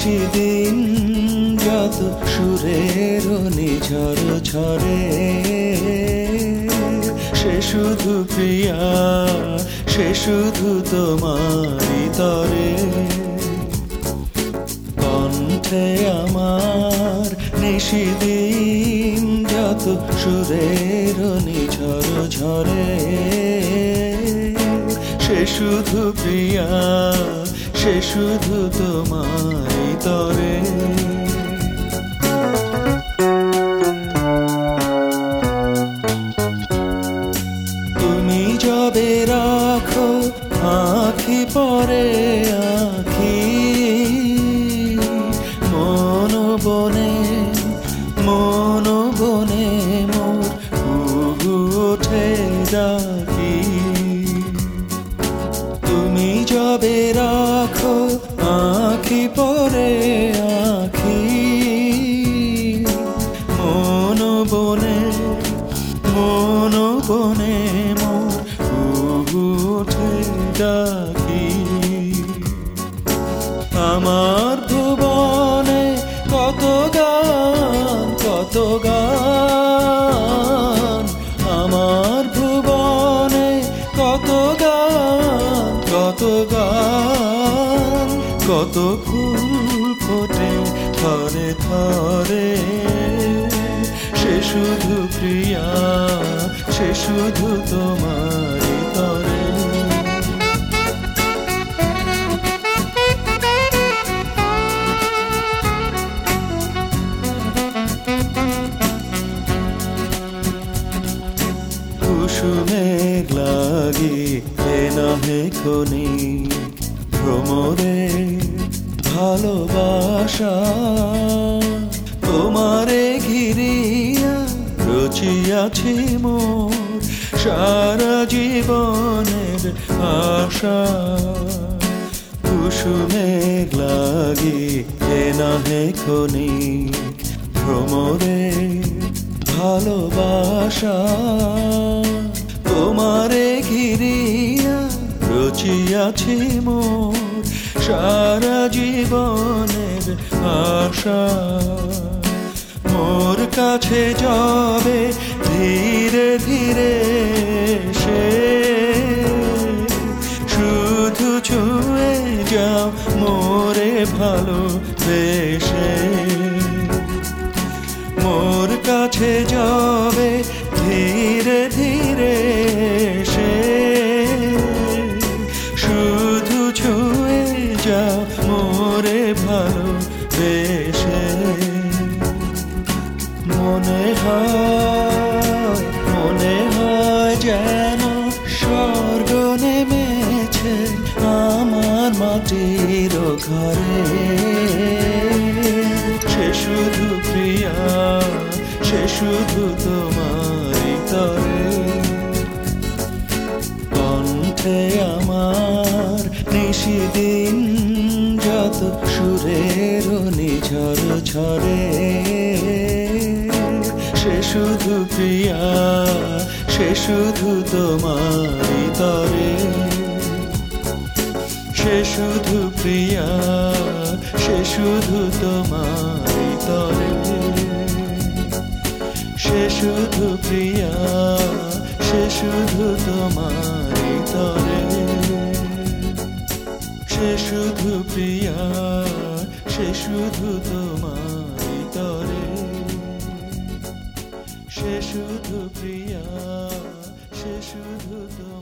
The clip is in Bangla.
নিশিদিন যত সুরের নিঝর ঝরে, সে শুধু প্রিয়া, সে শুধু তোমারই তরে। কণ্ঠে আমার নিশিদিন যত সুরের নিঝর ঝরে সে শুধু প্রিয়া, সে শুধু তোমারই তরে। তুমি যবে রাখো আখি পরে আখি, মন বনে মন বনে মোর ওঠে ডাকি গান, কত গান, আমার ভুবনে কত গান কত গান, কত ফুল ফোটে থরে থরে সে শুধু প্রিয়া, সে শুধু তোমারই তরে। কুসুমের লাগি এ নহে খনি, ভ্রমরে ভালোবাসা। তোমারে ঘিরিয়া রচিয়াছি মোর সারা জীবনের আশা। কুসুমের লাগি এ নহে খনি, ভ্রমরে ভালোবাসা। তোমারে ঘিরিয়া রচিয়াছি মোর সারা জীবনের আশা। মোর কাছে যাবে ধীরে ধীরে সে। শুধু ছুঁয়ে যাও মোরে ভালো বেশে মোর কাছে যাবে মোরে ভালো বেশে মনে হয় মনে হয় যেন স্বর্গ নেমেছে আমার মাটির ঘরে। সে শুধু প্রিয়া, সে শুধু তোমারই তরে। কণ্ঠে আমার নিশিদিন সুরের নিঝর ঝরে। সে শুধু প্রিয়া, সে শুধু তোমারই তরে। সে শুধু প্রিয়া, সে শুধু তোমারই তরে। সে শুধু প্রিয়া, সে শুধু তোমারই তরে। সে শুধু প্রিয়া সে শুধু তোমায় তরে। সে শুধু প্রিয়া সে শুধু তোমার